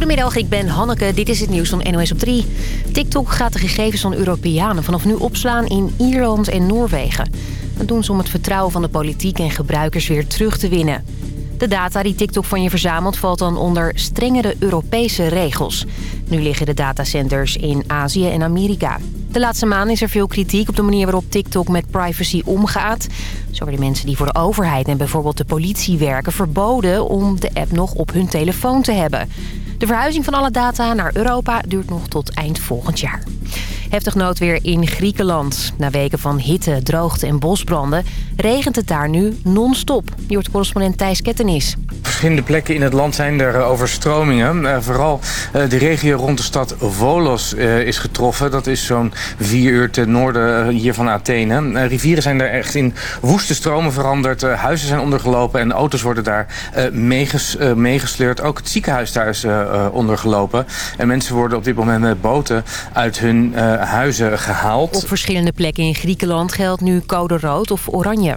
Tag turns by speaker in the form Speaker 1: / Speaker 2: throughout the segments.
Speaker 1: Goedemiddag, ik ben Hanneke. Dit is het nieuws van NOS op 3. TikTok gaat de gegevens van Europeanen vanaf nu opslaan in Ierland en Noorwegen. Dat doen ze om het vertrouwen van de politiek en gebruikers weer terug te winnen. De data die TikTok van je verzamelt valt dan onder strengere Europese regels. Nu liggen de datacenters in Azië en Amerika. De laatste maanden is er veel kritiek op de manier waarop TikTok met privacy omgaat. Zo worden mensen die voor de overheid en bijvoorbeeld de politie werken... verboden om de app nog op hun telefoon te hebben. De verhuizing van alle data naar Europa duurt nog tot eind volgend jaar. Heftig noodweer in Griekenland. Na weken van hitte, droogte en bosbranden regent het daar nu non-stop. Je correspondent Thijs Kettenis.
Speaker 2: Verschillende plekken in het land zijn er eh, overstromingen. Uh, vooral uh, de regio rond de stad Volos is getroffen. Dat is zo'n vier uur ten noorden hier van Athene. rivieren zijn er echt in woeste stromen veranderd. huizen zijn ondergelopen en auto's worden daar meeges, meegesleurd. Ook het ziekenhuis daar is ondergelopen. En mensen worden op dit moment met boten uit hun huizen gehaald.
Speaker 1: Op verschillende plekken in Griekenland geldt nu code rood of oranje.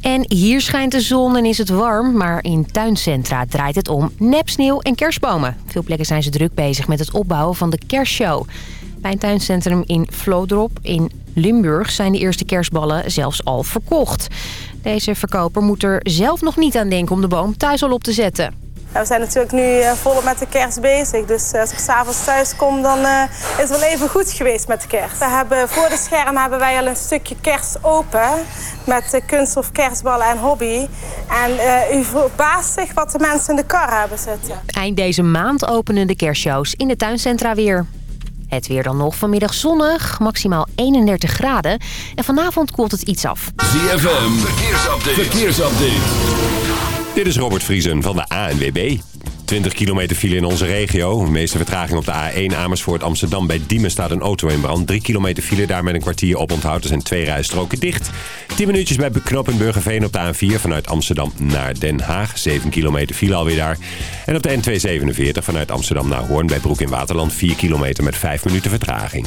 Speaker 1: En hier schijnt de zon en is het warm, maar in tuincentra draait het om nepsneeuw en kerstbomen. Veel plekken zijn ze druk bezig met het opbouwen van de kerstshow. Bij een tuincentrum in Vlodrop in Limburg zijn de eerste kerstballen zelfs al verkocht. Deze verkoper moet er zelf nog niet aan denken om de boom thuis al op te zetten.
Speaker 3: We zijn natuurlijk nu uh, volop met de kerst bezig. Dus uh, als ik s'avonds thuis kom, dan uh, is het wel even goed geweest met de kerst. We hebben, voor de scherm hebben wij al een stukje kerst open. Met kunststof, kerstballen en hobby. En u verbaast zich wat de mensen in de kar hebben zitten.
Speaker 1: Eind deze maand openen de kerstshows in de tuincentra weer. Het weer dan nog vanmiddag zonnig, maximaal 31 graden. En vanavond koelt het iets af.
Speaker 4: ZFM, verkeersupdate. verkeersupdate. Dit is Robert Vriesen van de ANWB. 20 kilometer file in onze regio. De meeste vertraging op de A1 Amersfoort Amsterdam. Bij Diemen staat een auto in brand. 3 kilometer file daar met een kwartier op onthoud. Er zijn twee rijstroken dicht. 10 minuutjes bij knooppunt Burgerveen op de A4 vanuit Amsterdam naar Den Haag. 7 kilometer file alweer daar. En op de N247 vanuit Amsterdam naar Hoorn bij Broek in Waterland. 4 kilometer met 5 minuten vertraging.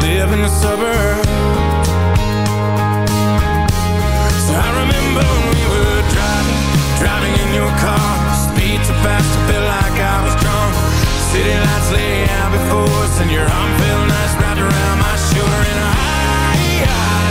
Speaker 5: live in the suburbs. So I remember when we were driving, driving in your car. Speed so fast, I felt like I was drunk. City lights lay out before us, and your arm felt nice wrapped around my shoulder. And I, I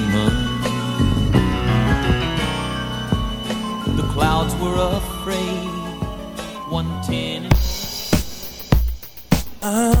Speaker 6: Were afraid. One ten.
Speaker 5: Oh,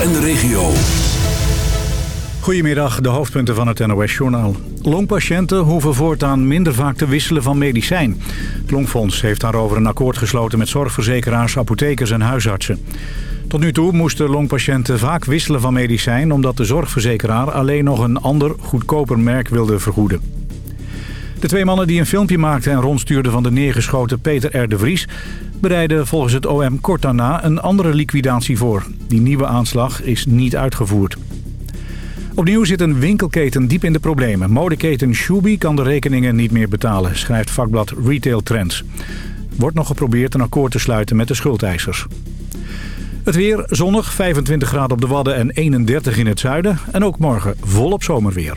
Speaker 7: En de regio.
Speaker 8: Goedemiddag, de hoofdpunten van het NOS-journaal. Longpatiënten hoeven voortaan minder vaak te wisselen van medicijn. Het Longfonds heeft daarover een akkoord gesloten met zorgverzekeraars, apothekers en huisartsen. Tot nu toe moesten longpatiënten vaak wisselen van medicijn... omdat de zorgverzekeraar alleen nog een ander, goedkoper merk wilde vergoeden. De twee mannen die een filmpje maakten en rondstuurden van de neergeschoten Peter R. de Vries... Bereiden volgens het OM kort daarna een andere liquidatie voor. Die nieuwe aanslag is niet uitgevoerd. Opnieuw zit een winkelketen diep in de problemen. Modeketen Shubi kan de rekeningen niet meer betalen, schrijft vakblad Retail Trends. Wordt nog geprobeerd een akkoord te sluiten met de schuldeisers. Het weer zonnig, 25 graden op de Wadden en 31 in het zuiden. En ook morgen volop zomerweer.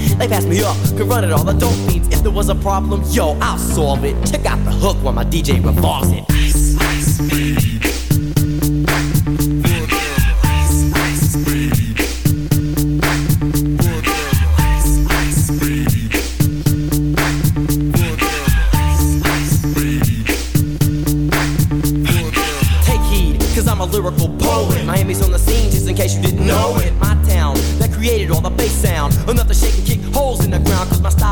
Speaker 9: They passed me up, could run it all, the dope beats. If there was a problem, yo, I'll solve it. Check out the hook while my DJ revolves it. Ice, ice, baby. Take heed, I'm a lyrical poet. Miami's on the scene, just in case you didn't know it. My town that created all the bass sound. Enough to shake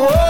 Speaker 10: whoa,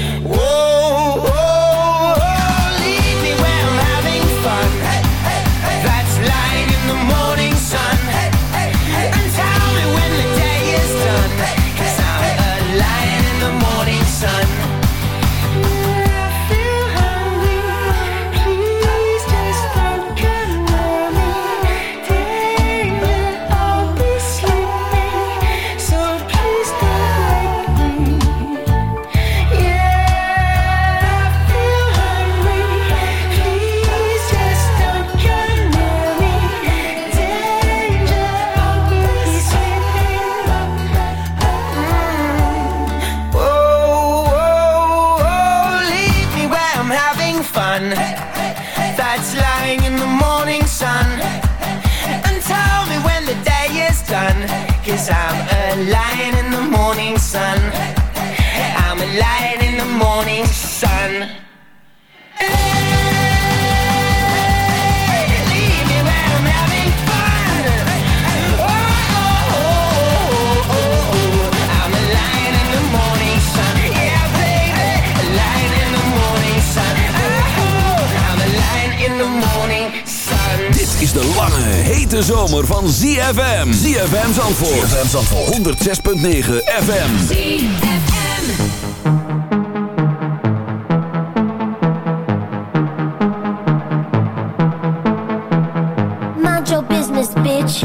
Speaker 7: 106.9 FM.
Speaker 11: Mind your business, bitch.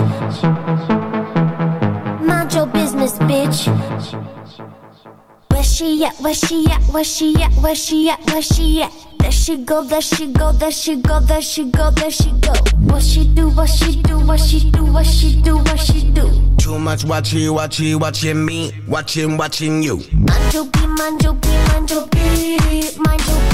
Speaker 11: Mind your business, bitch. Where she at? Where she at? Where she at? Where she at? Where she at? There she go, there she go, there she go, there she go, there she go. What she do? What she do? What she do? What she do? What she do?
Speaker 12: Too much watching, watching, watching me, watching, watching you.
Speaker 11: Mind your beat, mind your beat, mind your beat, mind your beat.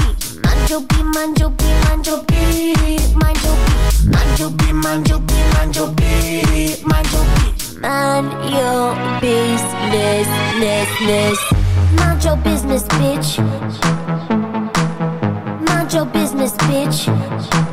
Speaker 11: Mind your business, ness, ness. Mind your business, bitch. Mind your business, bitch.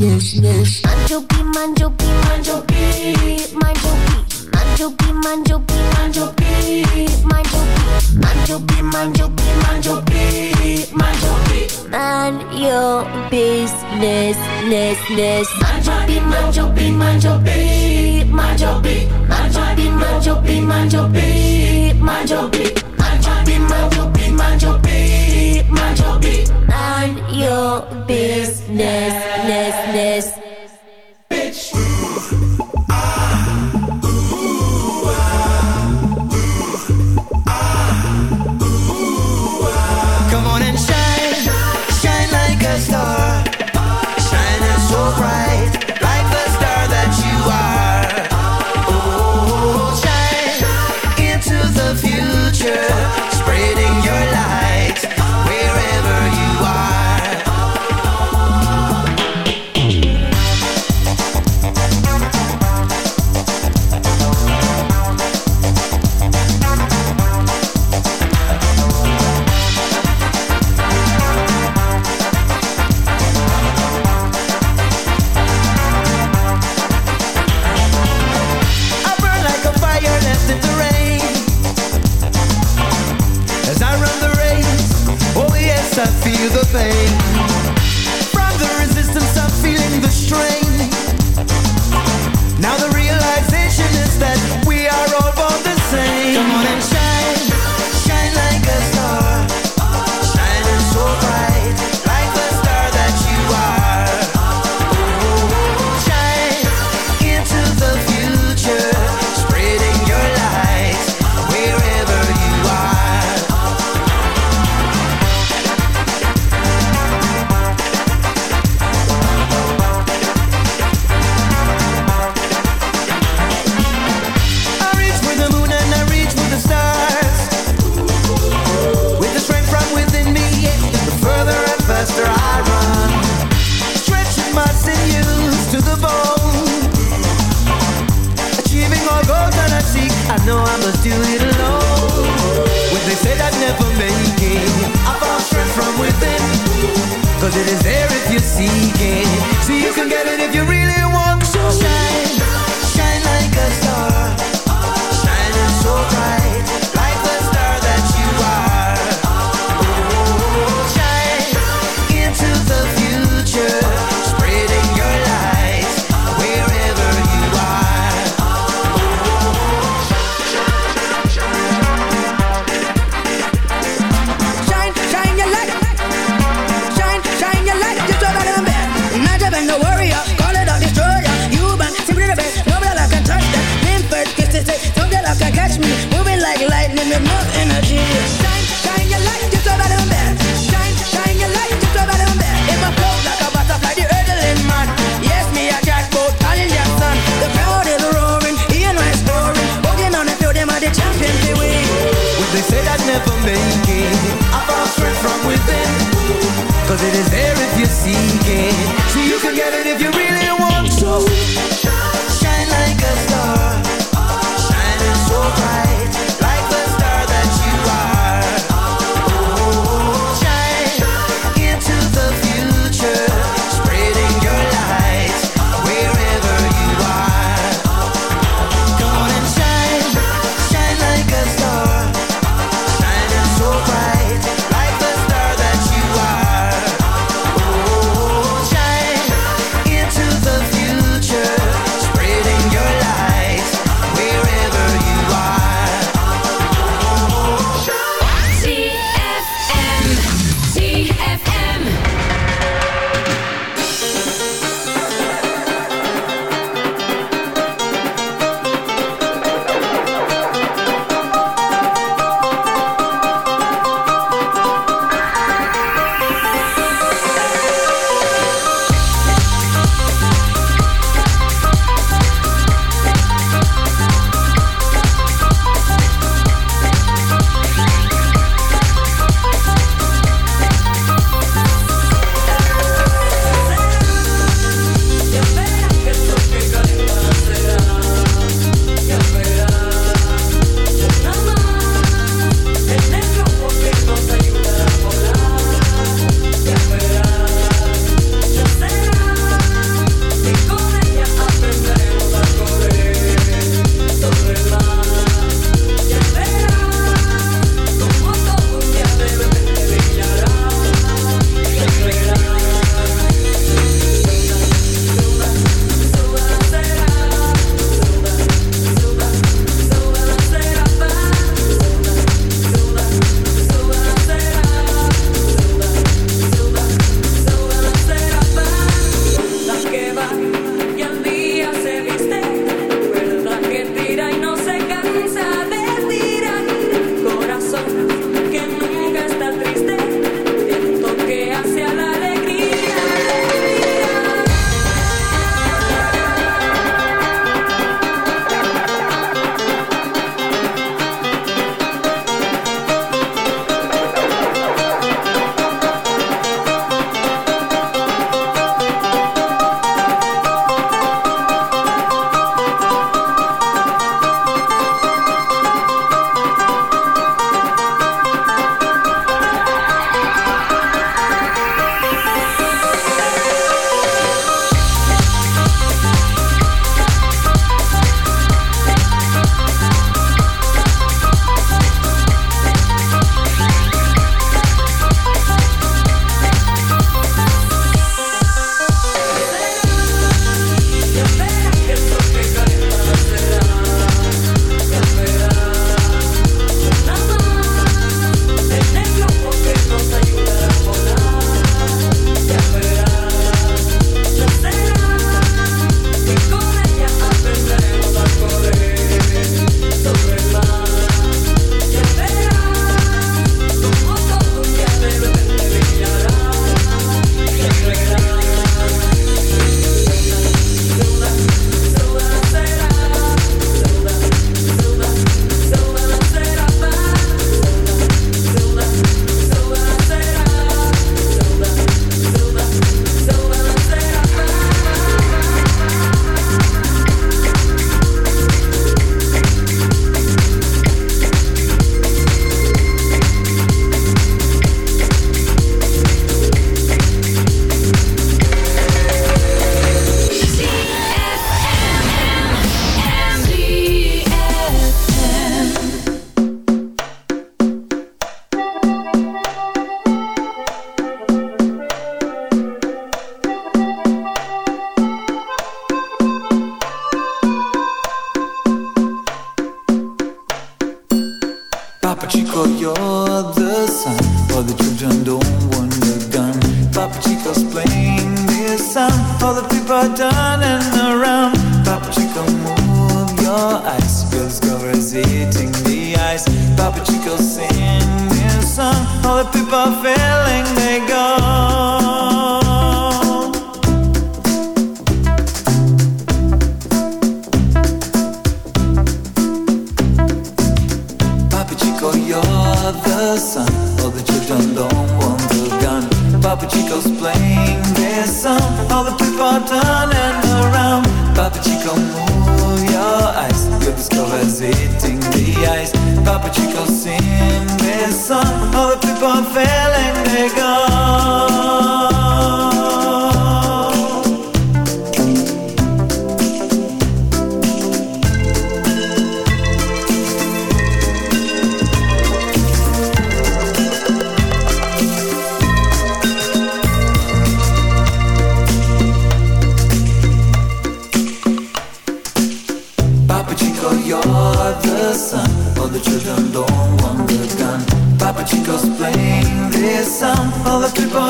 Speaker 11: yes, yes. Manjoki, manjoki, manjoki, manjoki, manjoki, manjoki, manjoki, manjoki, manjoki, manjoki, manjoki, manjoki. Man your business,
Speaker 10: ness, ness. Manjoki, manjoki, manjoki, manjoki, manjoki, manjoki, manjoki, manjoki be, mind be, my
Speaker 13: job, be, my
Speaker 10: be. Your business, business, business.
Speaker 14: Bitch.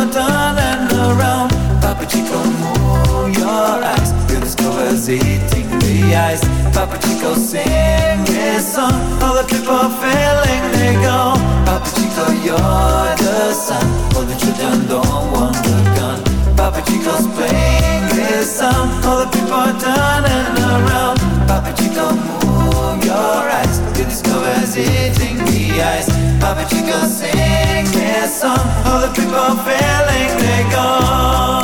Speaker 14: you're done around. Papachico, move your eyes. Feel this covers eating the ice. Papachico, sing his song. All the people feeling they go. Papachico, you're the sun. All the children don't want the gun. Papachico's playing this song. All the people are done around. Papachico, move your eyes. Feel this covers eating the ice. Papachico, sing this song fulfilling they go.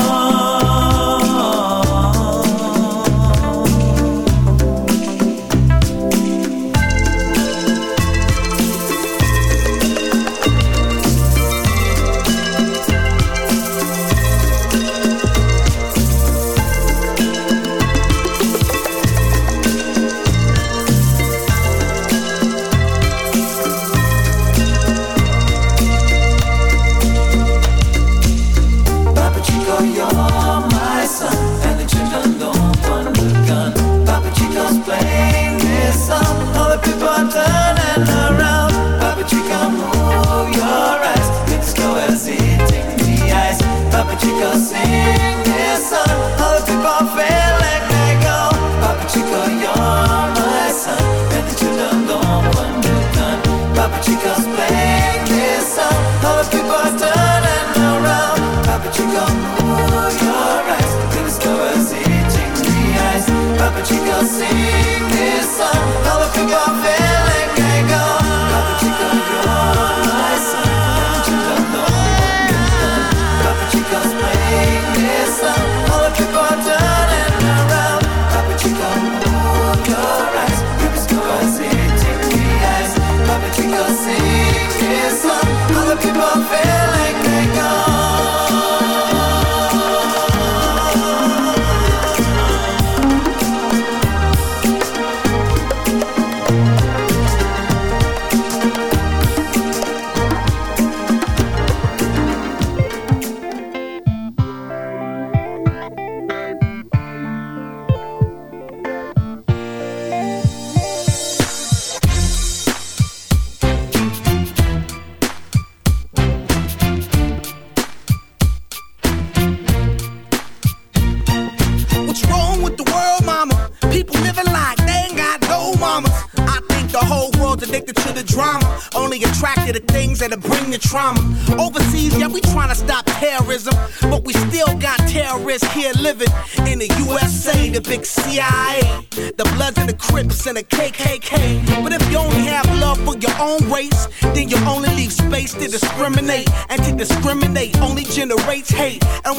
Speaker 12: love it.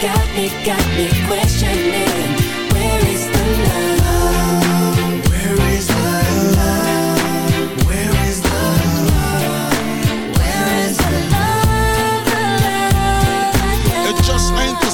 Speaker 15: got me, got me questioning.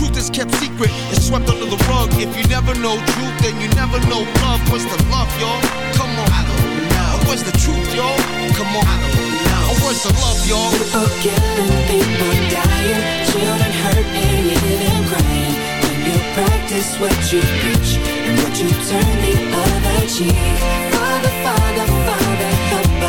Speaker 16: truth is kept secret, it's swept under the rug. If you never know truth, then you never know love. What's the love, y'all? Come on. I don't know. What's the truth, y'all? Come on. I don't know. What's the love, y'all?
Speaker 15: People killing, people dying, children hurt and you hear them crying. When you practice what you preach and what you turn the other cheek. Father, Father, Father, help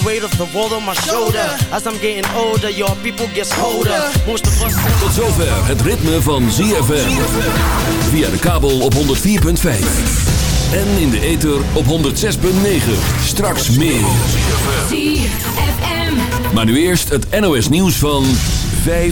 Speaker 9: the weight of the world on my shoulder. As I'm getting older, your people get colder. Most of us.
Speaker 7: Tot zover het ritme van ZFM. Via de kabel op 104.5. En in de ether op 106.9. Straks meer. Maar nu eerst het NOS nieuws van 5